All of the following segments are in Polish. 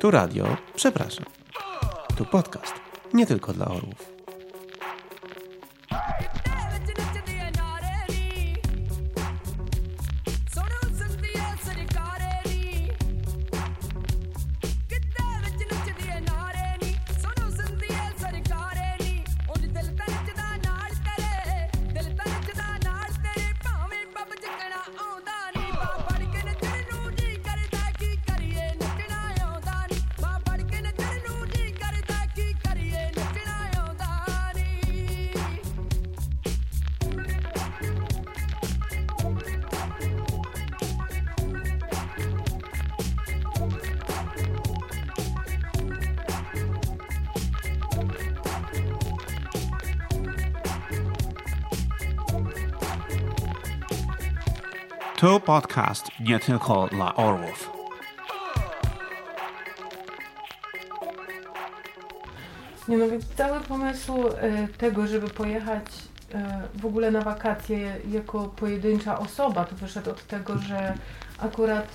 Tu radio, przepraszam. Tu podcast, nie tylko dla orłów. Podcast nie tylko dla orłów. Nie no, więc cały pomysł y, tego, żeby pojechać y, w ogóle na wakacje jako pojedyncza osoba, to wyszedł od tego, że akurat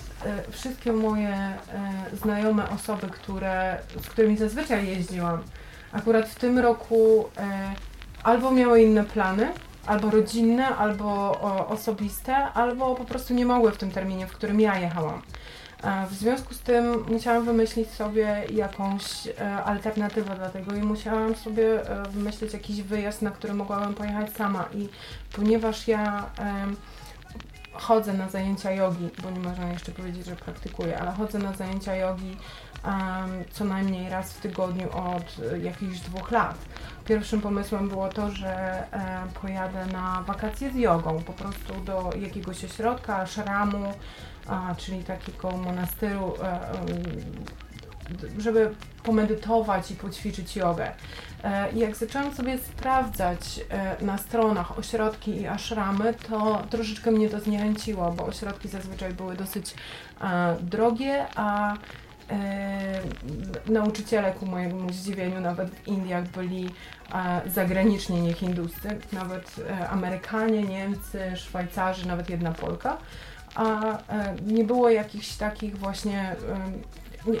y, wszystkie moje znajome osoby, które, z którymi zazwyczaj jeździłam, akurat w tym roku albo miały inne plany, albo rodzinne, albo o, osobiste, albo po prostu nie mogły w tym terminie, w którym ja jechałam. E, W związku z tym musiałam wymyślić sobie jakąś e, alternatywę dla tego i musiałam sobie e, wymyślić jakiś wyjazd, na który mogłabym pojechać sama. I ponieważ ja chodzę na zajęcia jogi, bo nie można jeszcze powiedzieć, że praktykuję, ale chodzę na zajęcia jogi co najmniej raz w tygodniu od e, jakichś dwóch lat. Pierwszym pomysłem było to, że pojadę na wakacje z jogą, po prostu do jakiegoś ośrodka, ashramu, czyli takiego monastyru, e, żeby pomedytować i poćwiczyć jogę. E, I jak zaczęłam sobie sprawdzać na stronach ośrodki i ashramy, to troszeczkę mnie to zniechęciło, bo ośrodki zazwyczaj były dosyć drogie, a nauczyciele ku mojemu zdziwieniu nawet w Indiach byli e, zagraniczni, nie hinduscy, nawet e, Amerykanie, Niemcy, Szwajcarzy, nawet jedna Polka a e, nie było jakichś takich właśnie.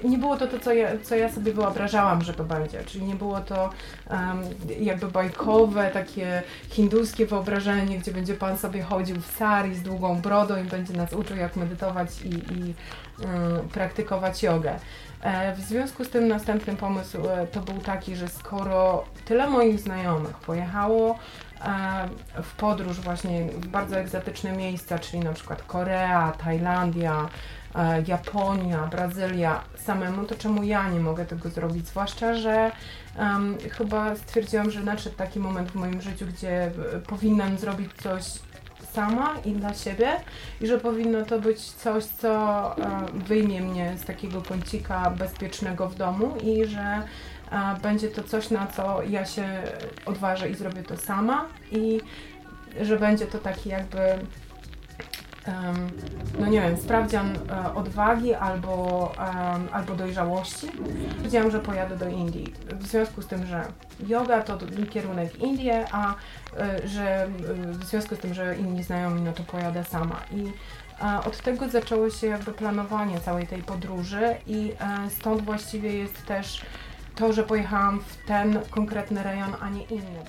Nie, było to to, co ja, co ja sobie wyobrażałam, że to będzie. Czyli nie było to em, jakby bajkowe, takie hinduskie wyobrażenie, gdzie będzie pan sobie chodził w sari z długą brodą i będzie nas uczył, jak medytować i, i em, praktykować jogę. E, W związku z tym następny pomysł e, to był taki, że skoro tyle moich znajomych pojechało e, w podróż właśnie w bardzo egzotyczne miejsca, czyli na przykład Korea, Tajlandia, Japonia, Brazylia samemu, to czemu ja nie mogę tego zrobić? Zwłaszcza, że em, chyba stwierdziłam, że nadszedł taki moment w moim życiu, gdzie powinnam zrobić coś sama i dla siebie i że powinno to być coś, co e, wyjmie mnie z takiego kącika bezpiecznego w domu i że e, będzie to coś, na co ja się odważę i zrobię to sama i że będzie to taki jakby no nie wiem, sprawdzian e, odwagi albo, albo dojrzałości. Wiedziałam, że pojadę do Indii. W związku z tym, że yoga to kierunek Indie, a e, że w związku z tym, że inni znajomi, no to pojadę sama. I e, od tego zaczęło się jakby planowanie całej tej podróży i stąd właściwie jest też to, że pojechałam w ten konkretny rejon, a nie inny.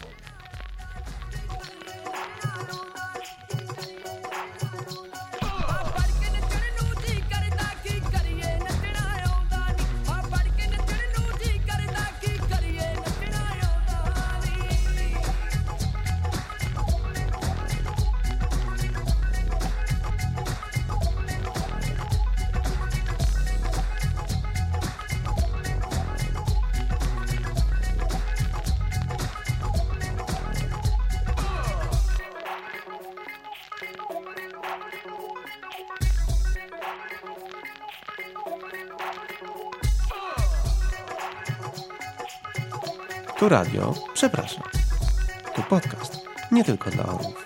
Tu radio, przepraszam. Tu podcast, nie tylko dla orłów.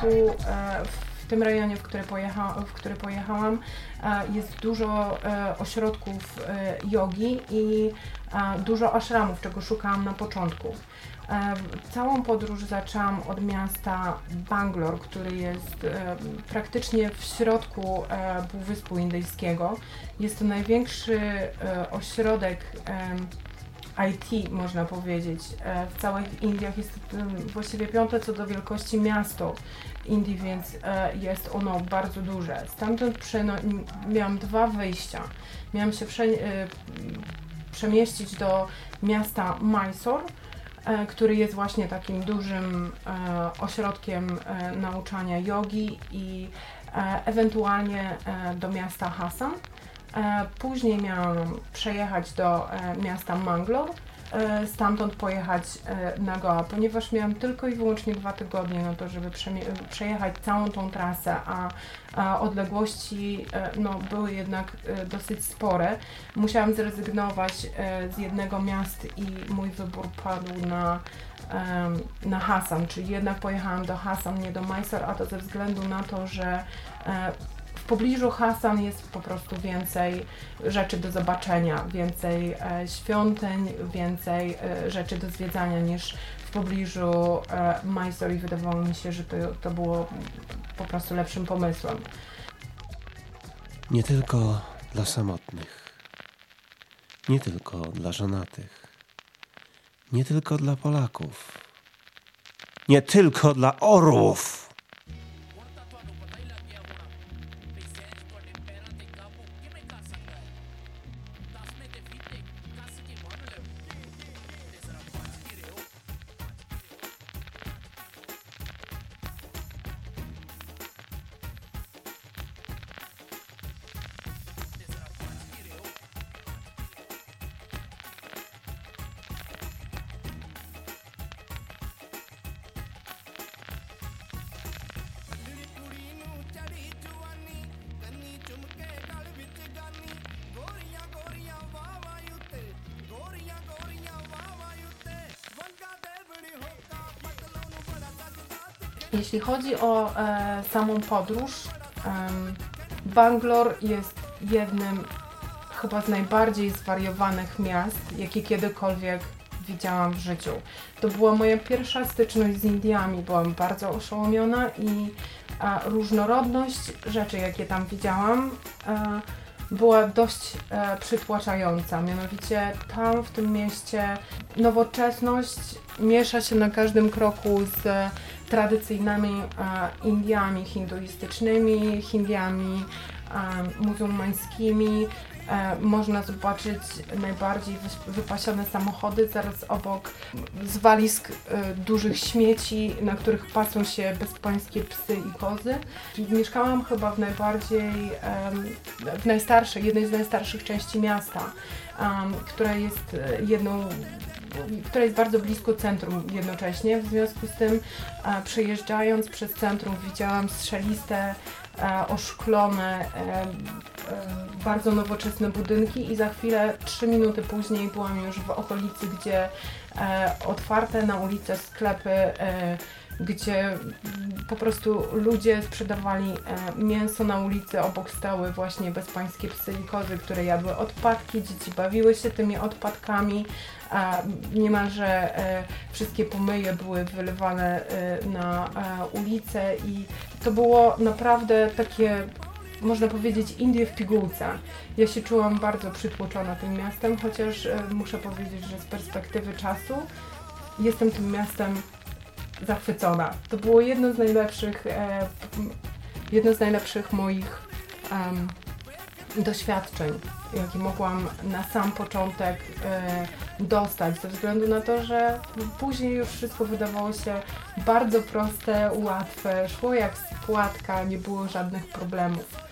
Tu e, w tym rejonie, w który, pojecha, w który pojechałam, e, jest dużo e, ośrodków e, jogi i e, dużo ashramów, czego szukałam na początku. E, Całą podróż zaczęłam od miasta Bangalore, który jest e, praktycznie w środku e, Półwyspu Indyjskiego. Jest to największy e, ośrodek IT, można powiedzieć. E, W całych Indiach jest em, właściwie piąte co do wielkości miasto Indii, więc e, jest ono bardzo duże. Stamtąd przeno- miałam dwa wyjścia. Miałam się prze- e, przemieścić do miasta Mysore, który jest właśnie takim dużym ośrodkiem nauczania jogi i ewentualnie do miasta Hassan. E, Później miałam przejechać do e, miasta Mangalore, e, stamtąd pojechać e, na Goa, ponieważ miałam tylko i wyłącznie dwa tygodnie na to, żeby przejechać całą tą trasę, a, a odległości no, były jednak dosyć spore. Musiałam zrezygnować z jednego miast i mój wybór padł na, na Hassan, czyli jednak pojechałam do Hassan, nie do Mysore, a to ze względu na to, że pobliżu Hassan jest po prostu więcej rzeczy do zobaczenia, więcej e, świątyń, więcej e, rzeczy do zwiedzania niż w pobliżu e, Mysore i wydawało mi się, że to, to było po prostu lepszym pomysłem. Nie tylko dla samotnych, nie tylko dla żonatych, nie tylko dla Polaków, nie tylko dla orłów. Jeśli chodzi o e, samą podróż, em, Bangalore jest jednym chyba z najbardziej zwariowanych miast, jakie kiedykolwiek widziałam w życiu. To była moja pierwsza styczność z Indiami. Byłam bardzo oszołomiona i a, różnorodność rzeczy, jakie tam widziałam, e, była dość e, przytłaczająca. Mianowicie tam w tym mieście nowoczesność miesza się na każdym kroku z tradycyjnymi e, Indiami hinduistycznymi, Hindiami e, muzułmańskimi. E, można zobaczyć najbardziej wypasione samochody zaraz obok zwalisk dużych śmieci, na których pasą się bezpańskie psy i kozy. Mieszkałam chyba w najbardziej, w najstarszej, jednej z najstarszych części miasta, która jest jedną która jest bardzo blisko centrum jednocześnie. W związku z tym e, przejeżdżając przez centrum widziałam strzeliste, e, oszklone, e, e, bardzo nowoczesne budynki i za chwilę, trzy minuty później byłam już w okolicy, gdzie e, otwarte na ulicę sklepy, e, gdzie mm, po prostu ludzie sprzedawali e, mięso na ulicy, obok stały właśnie bezpańskie psy i kozy, które jadły odpadki, dzieci bawiły się tymi odpadkami, a niemalże e, wszystkie pomyje były wylewane e, na ulicę i to było naprawdę takie, można powiedzieć, Indie w pigułce. Ja się czułam bardzo przytłoczona tym miastem, chociaż muszę powiedzieć, że z perspektywy czasu jestem tym miastem zachwycona. To było jedno z najlepszych, e, jedno z najlepszych moich doświadczeń, jakie mogłam na sam początek e, dostać, ze względu na to, że później już wszystko wydawało się bardzo proste, łatwe, szło jak z płatka, nie było żadnych problemów.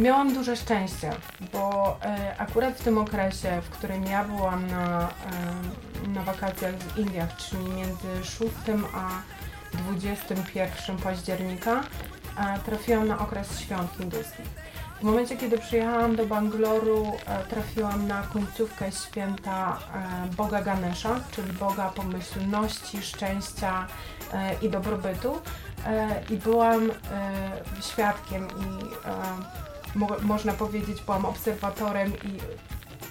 Miałam duże szczęście, bo e, akurat w tym okresie, w którym ja byłam na, e, na wakacjach w Indiach, czyli między 6 a 21 października, e, trafiłam na okres świąt hinduskich. W momencie, kiedy przyjechałam do Bangloru, e, trafiłam na końcówkę święta e, Boga Ganesha, czyli Boga pomyślności, szczęścia e, i dobrobytu. E, I byłam e, świadkiem i e, mo można powiedzieć, byłam obserwatorem i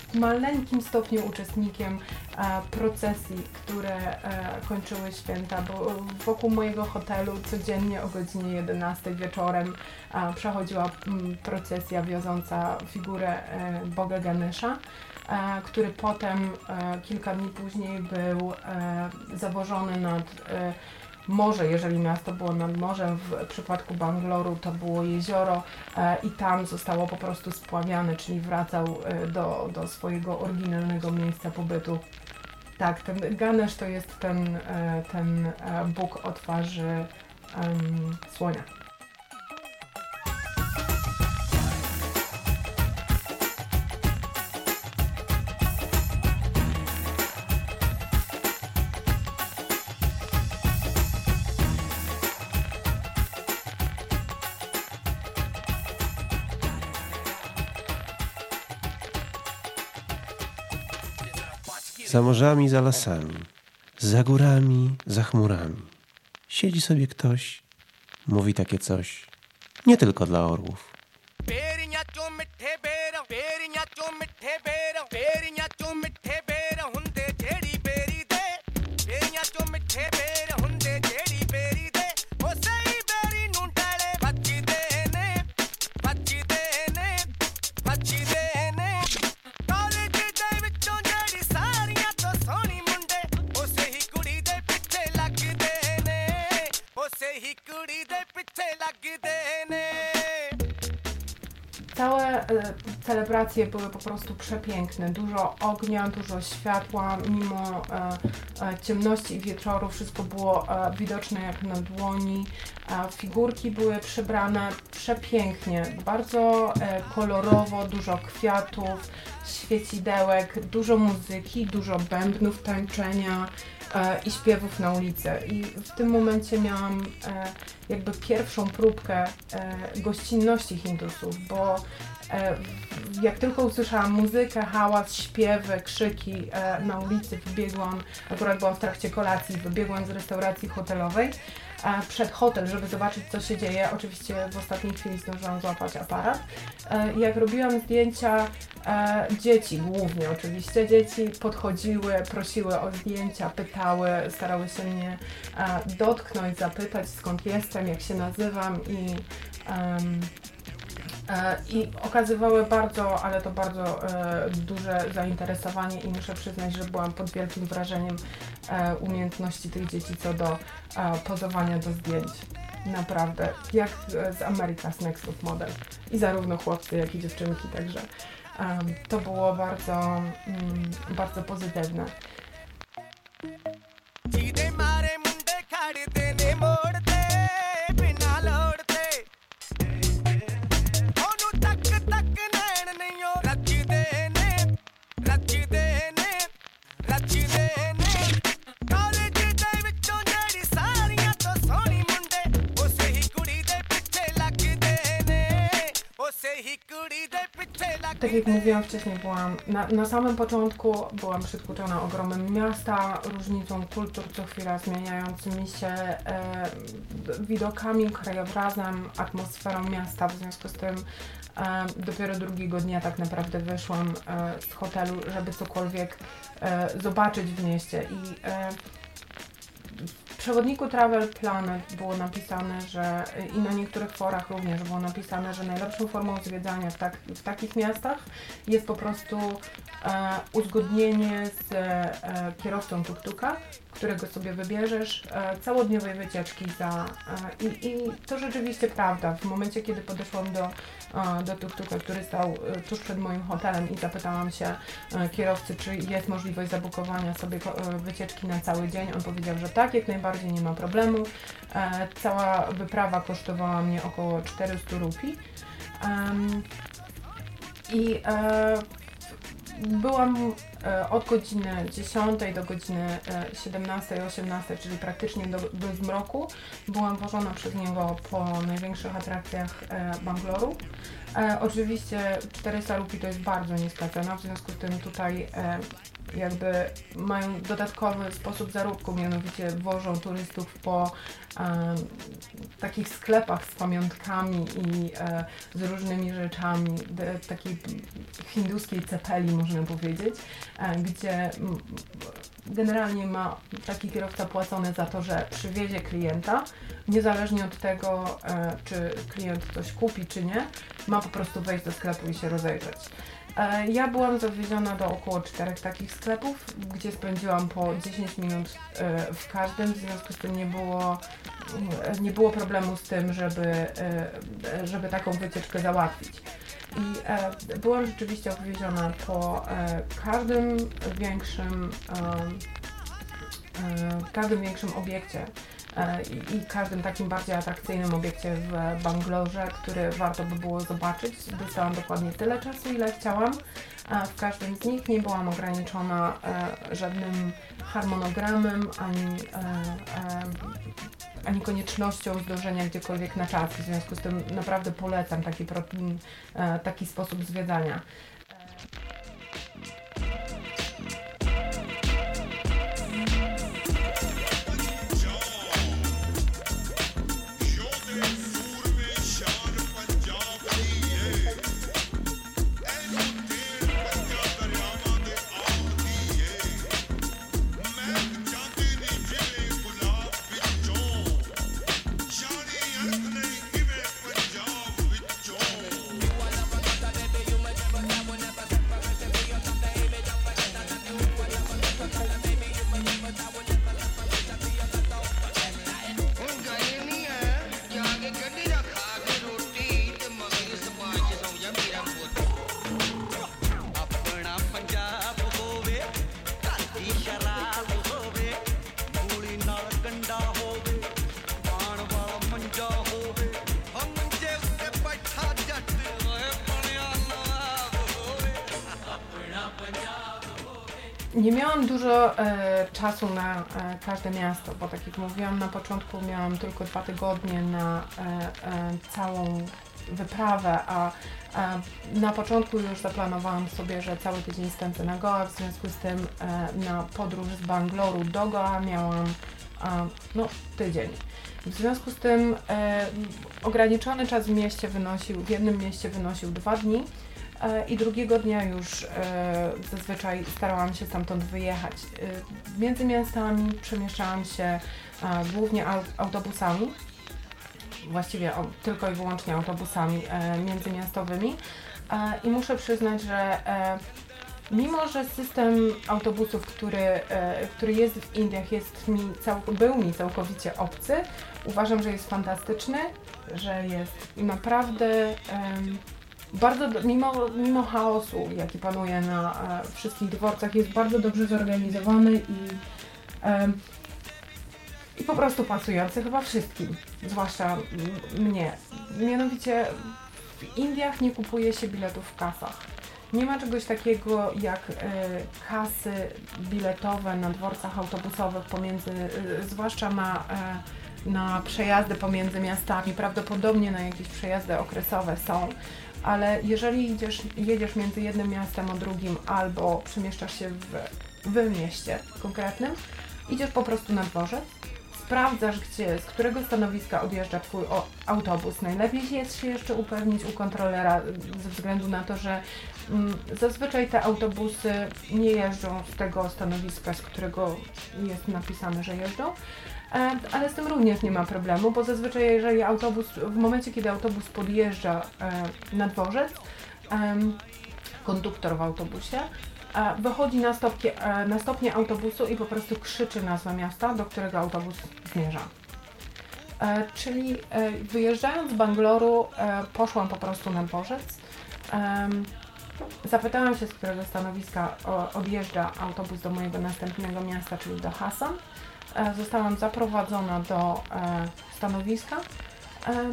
w maleńkim stopniu uczestnikiem e, procesji, które e, kończyły święta, bo wokół mojego hotelu codziennie o godzinie 11 wieczorem e, przechodziła m, procesja wioząca figurę e, Boga Ganesha, e, który potem e, kilka dni później był e, zawożony nad e, morze, jeżeli miasto było nad morzem, w przypadku Bangloru to było jezioro e, i tam zostało po prostu spławiane, czyli wracał e, do, do swojego oryginalnego miejsca pobytu. Tak, ten Ganesh to jest ten, e, ten Bóg o twarzy słonia. Za morzami, za lasami, za górami, za chmurami. Siedzi sobie ktoś, mówi takie coś. Nie tylko dla orłów. Celebracje były po prostu przepiękne. Dużo ognia, dużo światła, mimo e, e, ciemności i wieczoru wszystko było e, widoczne jak na dłoni. Figurki były przybrane przepięknie, bardzo kolorowo, dużo kwiatów, świecidełek, dużo muzyki, dużo bębnów, tańczenia i śpiewów na ulicy. I w tym momencie miałam jakby pierwszą próbkę gościnności Hindusów, bo jak tylko usłyszałam muzykę, hałas, śpiewy, krzyki e, na ulicy, wybiegłam, akurat byłam w trakcie kolacji, wybiegłam z restauracji hotelowej e, przed hotel, żeby zobaczyć co się dzieje. Oczywiście w ostatniej chwili zdążyłam złapać aparat. E, jak robiłam zdjęcia, e, dzieci głównie oczywiście, dzieci podchodziły, prosiły o zdjęcia, pytały, starały się mnie e, dotknąć, zapytać skąd jestem, jak się nazywam i e, i okazywały bardzo, ale to bardzo e, duże zainteresowanie i muszę przyznać, że byłam pod wielkim wrażeniem e, umiejętności tych dzieci co do e, pozowania do zdjęć. Naprawdę, jak e, z America's Next Top Model. I zarówno chłopcy, jak i dziewczynki, także to było bardzo, mm, bardzo pozytywne. tak jak mówiłam wcześniej, byłam na, na samym początku byłam przytłoczona ogromem miasta, różnicą kultur co chwila zmieniającymi się e, widokami, krajobrazem, atmosferą miasta. W związku z tym e, dopiero drugiego dnia tak naprawdę wyszłam e, z hotelu, żeby cokolwiek e, zobaczyć w mieście i e, przewodniku Travel Planet było napisane, że i na niektórych forach również było napisane, że najlepszą formą zwiedzania w, tak, w takich miastach jest po prostu e, uzgodnienie z e, kierowcą tuk-tuka, którego sobie wybierzesz, e, całodniowej wycieczki za... E, i, I to rzeczywiście prawda. W momencie, kiedy podeszłam do, e, do tuk-tuka, który stał e, tuż przed moim hotelem i zapytałam się e, kierowcy, czy jest możliwość zabukowania sobie e, wycieczki na cały dzień, on powiedział, że tak, jak najbardziej nie ma problemu. E, Cała wyprawa kosztowała mnie około 400 rupii. I e, byłam e, od godziny 10 do godziny e, 17-18, czyli praktycznie do, do zmroku. Byłam wożona przez niego po największych atrakcjach e, Bangloru. E, oczywiście 400 rupii to jest bardzo niska cena, w związku z tym tutaj e, jakby mają dodatkowy sposób zarobku, mianowicie wożą turystów po e, takich sklepach z pamiątkami i e, z różnymi rzeczami, de, takiej hinduskiej cepeli można powiedzieć, e, gdzie generalnie ma taki kierowca płacony za to, że przywiezie klienta, niezależnie od tego, e, czy klient coś kupi, czy nie, ma po prostu wejść do sklepu i się rozejrzeć. E, Ja byłam zawieziona do około czterech takich sklepów, gdzie spędziłam po 10 minut e, w każdym, w związku z tym nie było, e, nie było problemu z tym, żeby, żeby taką wycieczkę załatwić. I byłam rzeczywiście obwieziona po każdym większym, każdym większym obiekcie i, i każdym takim bardziej atrakcyjnym obiekcie w Banglorze, który warto by było zobaczyć. Dostałam dokładnie tyle czasu, ile chciałam. W każdym z nich nie byłam ograniczona e, żadnym harmonogramem ani, e, e, ani koniecznością zdążenia gdziekolwiek na czas. W związku z tym naprawdę polecam taki, e, taki sposób zwiedzania. Nie miałam dużo e, czasu na e, każde miasto, bo tak jak mówiłam na początku, miałam tylko dwa tygodnie na e, e, całą wyprawę, a e, na początku już zaplanowałam sobie, że cały tydzień spędzę na Goa, w związku z tym e, na podróż z Bangloru do Goa miałam no, tydzień. W związku z tym e, ograniczony czas w mieście wynosił, w jednym mieście wynosił dwa dni, i drugiego dnia już e, zazwyczaj starałam się stamtąd wyjechać. E, między miastami przemieszczałam się e, głównie au, autobusami, właściwie tylko i wyłącznie autobusami e, międzymiastowymi e, i muszę przyznać, że e, mimo, że system autobusów, który, e, który jest w Indiach jest mi był mi całkowicie obcy, uważam, że jest fantastyczny, że jest naprawdę em, bardzo, mimo, mimo chaosu, jaki panuje na e, wszystkich dworcach, jest bardzo dobrze zorganizowany i, em, i po prostu pasujący chyba wszystkim, zwłaszcza mnie. Mianowicie w Indiach nie kupuje się biletów w kasach. Nie ma czegoś takiego jak e, kasy biletowe na dworcach autobusowych pomiędzy, e, zwłaszcza na, e, na przejazdy pomiędzy miastami. Prawdopodobnie na jakieś przejazdy okresowe są, ale jeżeli idziesz, jedziesz między jednym miastem a drugim albo przemieszczasz się w, w mieście konkretnym, idziesz po prostu na dworzec, sprawdzasz, gdzie, z którego stanowiska odjeżdża Twój o, autobus. Najlepiej jest się jeszcze upewnić u kontrolera, ze względu na to, że mm, zazwyczaj te autobusy nie jeżdżą z tego stanowiska, z którego jest napisane, że jeżdżą. E, Ale z tym również nie ma problemu, bo zazwyczaj jeżeli autobus, w momencie kiedy autobus podjeżdża e, na dworzec, konduktor w autobusie e, wychodzi na, stopkie, e, na stopnie autobusu i po prostu krzyczy nazwę miasta, do którego autobus zmierza. Czyli wyjeżdżając z Bangloru poszłam po prostu na dworzec. Zapytałam się, z którego stanowiska odjeżdża autobus do mojego następnego miasta, czyli do Hassan. E, Zostałam zaprowadzona do e, stanowiska. E,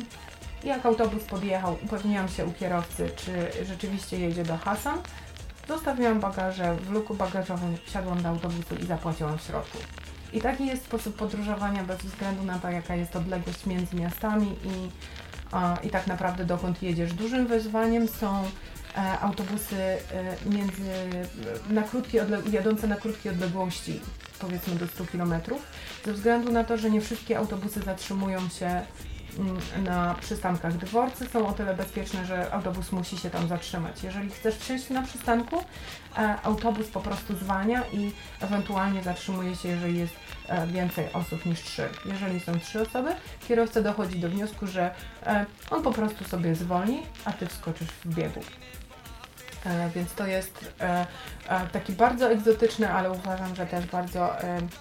jak autobus podjechał, upewniłam się u kierowcy, czy rzeczywiście jedzie do Hasan. Zostawiłam bagaże w luku bagażowym, wsiadłam do autobusu i zapłaciłam w środku. I taki jest sposób podróżowania bez względu na to, jaka jest odległość między miastami i, a, i tak naprawdę dokąd jedziesz. Dużym wyzwaniem są autobusy e, między, na krótkie jadące na krótkie odległości, powiedzmy do 100 km, ze względu na to, że nie wszystkie autobusy zatrzymują się mm, na przystankach. Dworce są o tyle bezpieczne, że autobus musi się tam zatrzymać. Jeżeli chcesz przyjść na przystanku, e, autobus po prostu zwalnia i ewentualnie zatrzymuje się, jeżeli jest e, więcej osób niż trzy. Jeżeli są trzy osoby, kierowca dochodzi do wniosku, że e, on po prostu sobie zwolni, a ty wskoczysz w biegu. E, Więc to jest e, e, taki bardzo egzotyczny, ale uważam, że też bardzo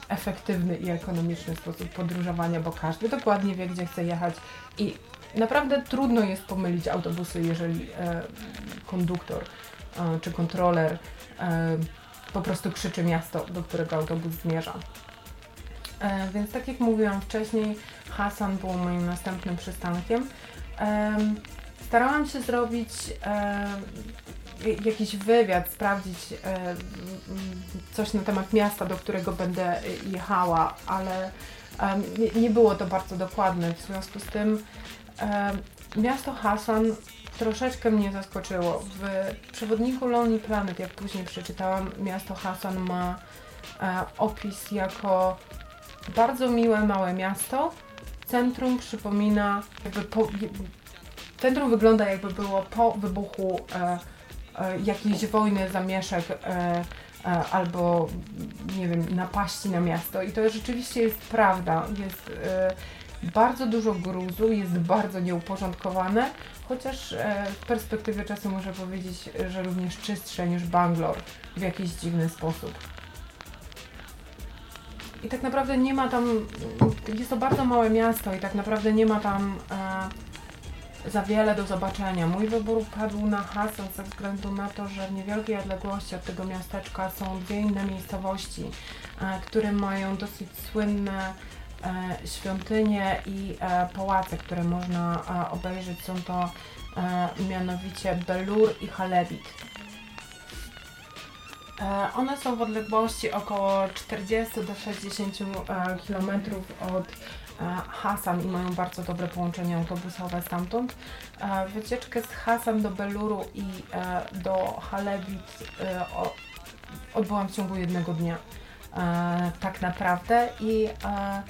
efektywny i ekonomiczny sposób podróżowania, bo każdy dokładnie wie, gdzie chce jechać i naprawdę trudno jest pomylić autobusy, jeżeli konduktor czy kontroler po prostu krzyczy miasto, do którego autobus zmierza. Więc tak jak mówiłam wcześniej, Hasan był moim następnym przystankiem. Em, Starałam się zrobić jakiś wywiad, sprawdzić e, coś na temat miasta, do którego będę jechała, ale nie, było to bardzo dokładne. W związku z tym miasto Hasan troszeczkę mnie zaskoczyło. W przewodniku Lonely Planet, jak później przeczytałam, miasto Hasan ma e, opis jako bardzo miłe, małe miasto. Centrum przypomina, jakby po, centrum wygląda jakby było po wybuchu e, jakiejś wojny, zamieszek e, e, albo nie wiem, napaści na miasto. I to rzeczywiście jest prawda. Jest e, bardzo dużo gruzu, jest bardzo nieuporządkowane, chociaż e, w perspektywie czasu muszę powiedzieć, że również czystsze niż Bangalore w jakiś dziwny sposób. I tak naprawdę nie ma tam, jest to bardzo małe miasto i tak naprawdę nie ma tam e, za wiele do zobaczenia. Mój wybór padł na Hasan ze względu na to, że w niewielkiej odległości od tego miasteczka są dwie inne miejscowości, e, które mają dosyć słynne e, świątynie i e, pałace, które można obejrzeć. Są to mianowicie Belur i Halebit. E, One są w odległości około 40 do 60 km od e, Hasan i mają bardzo dobre połączenie autobusowe stamtąd. E, Wycieczkę z Hasan do Beluru i e, do Halebit e, odbyłam w ciągu jednego dnia. E, Tak naprawdę i e,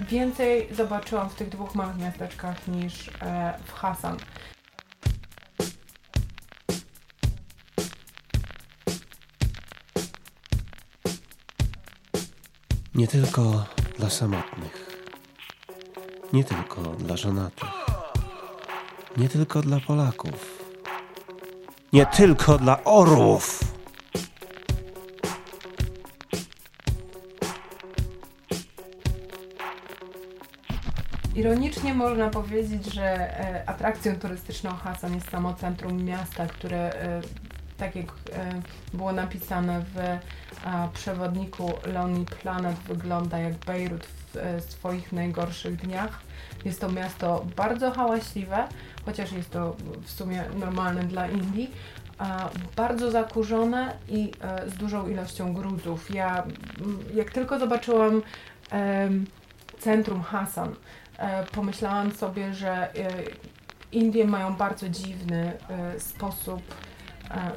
więcej zobaczyłam w tych dwóch małych miasteczkach niż e, w Hasan. Nie tylko dla samotnych, nie tylko dla żonatych, nie tylko dla Polaków, nie tylko dla orłów. Ironicznie można powiedzieć, że e, atrakcją turystyczną Hasan jest samo centrum miasta, które, e, tak jak e, było napisane w e, przewodniku Lonely Planet, wygląda jak Bejrut w e, swoich najgorszych dniach. Jest to miasto bardzo hałaśliwe, chociaż jest to w sumie normalne dla Indii. Bardzo zakurzone i z dużą ilością gruzów. Ja jak tylko zobaczyłam centrum Hasan, e, pomyślałam sobie, że Indie mają bardzo dziwny sposób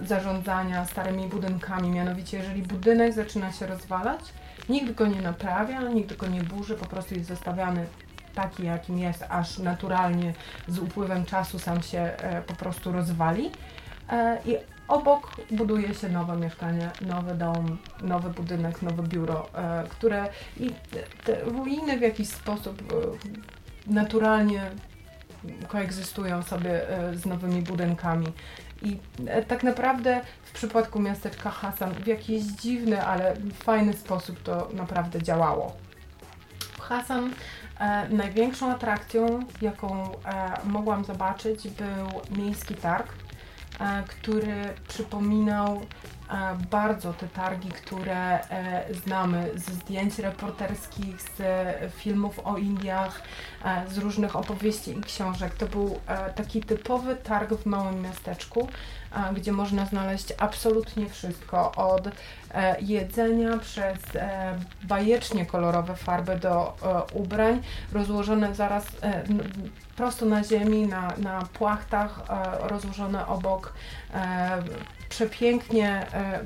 zarządzania starymi budynkami. Mianowicie, jeżeli budynek zaczyna się rozwalać, nikt go nie naprawia, nikt go nie burzy, po prostu jest zostawiany taki, jakim jest, aż naturalnie z upływem czasu sam się e, po prostu rozwali. E, I obok buduje się nowe mieszkanie, nowy dom, nowy budynek, nowe biuro, e, które i te ruiny w jakiś sposób e, naturalnie koegzystują sobie e, z nowymi budynkami. I e, tak naprawdę w przypadku miasteczka Hasan w jakiś dziwny, ale fajny sposób to naprawdę działało. Hasan e, największą atrakcją, jaką e, mogłam zobaczyć, był miejski targ, e, który przypominał bardzo te targi, które e, znamy ze zdjęć reporterskich, z filmów o Indiach, e, z różnych opowieści i książek. To był e, taki typowy targ w małym miasteczku, gdzie można znaleźć absolutnie wszystko, od jedzenia przez bajecznie kolorowe farby do ubrań, rozłożone zaraz prosto na ziemi, na, na płachtach, rozłożone obok przepięknie e,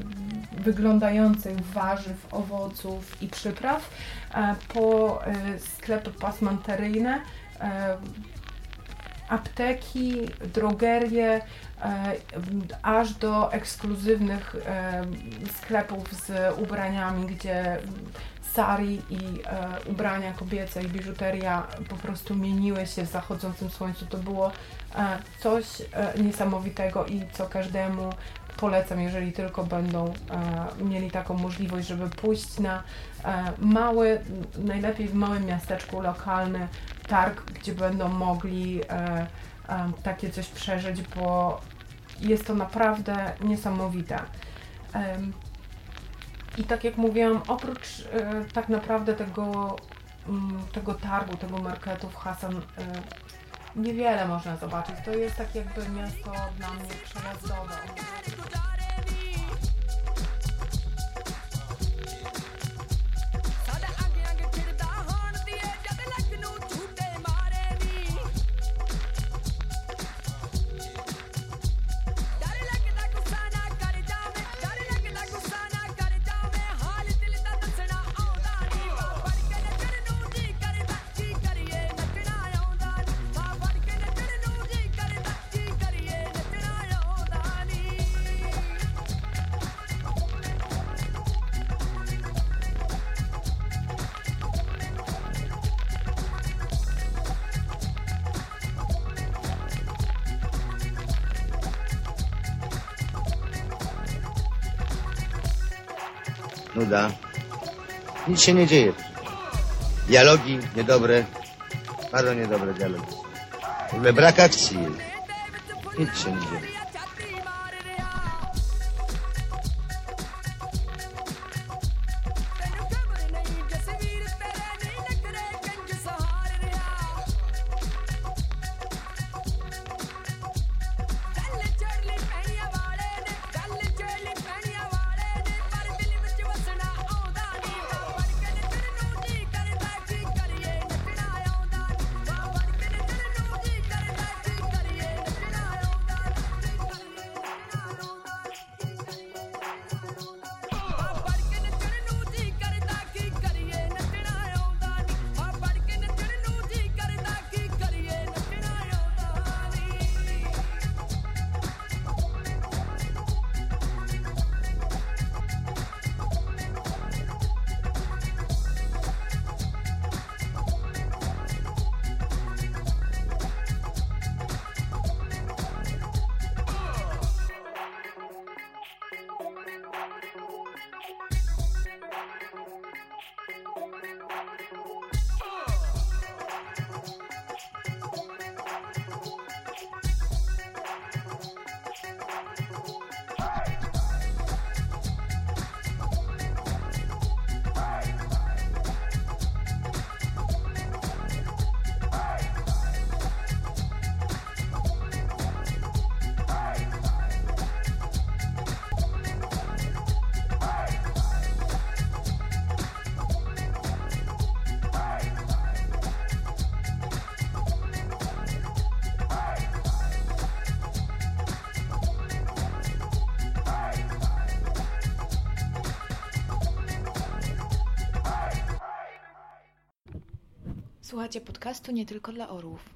wyglądających warzyw, owoców i przypraw, e, po e, sklepy pasmanteryjne, apteki, drogerie, aż do ekskluzywnych sklepów z ubraniami, gdzie sari i ubrania kobiece i biżuteria po prostu mieniły się w zachodzącym słońcu. To było coś niesamowitego i co każdemu polecam, jeżeli tylko będą e, mieli taką możliwość, żeby pójść na e, mały, najlepiej w małym miasteczku lokalny targ, gdzie będą mogli e, takie coś przeżyć, bo jest to naprawdę niesamowite. I tak jak mówiłam, oprócz tak naprawdę tego, mm, tego targu, tego marketu w Hasan, niewiele można zobaczyć. To jest tak jakby miasto dla mnie przejazdowe. Nuda. Nic się nie dzieje. Dialogi niedobre. Bardzo niedobre dialogi. W ogóle brak akcji jest. Nic się nie dzieje. Słuchacie podcastu nie tylko dla orłów.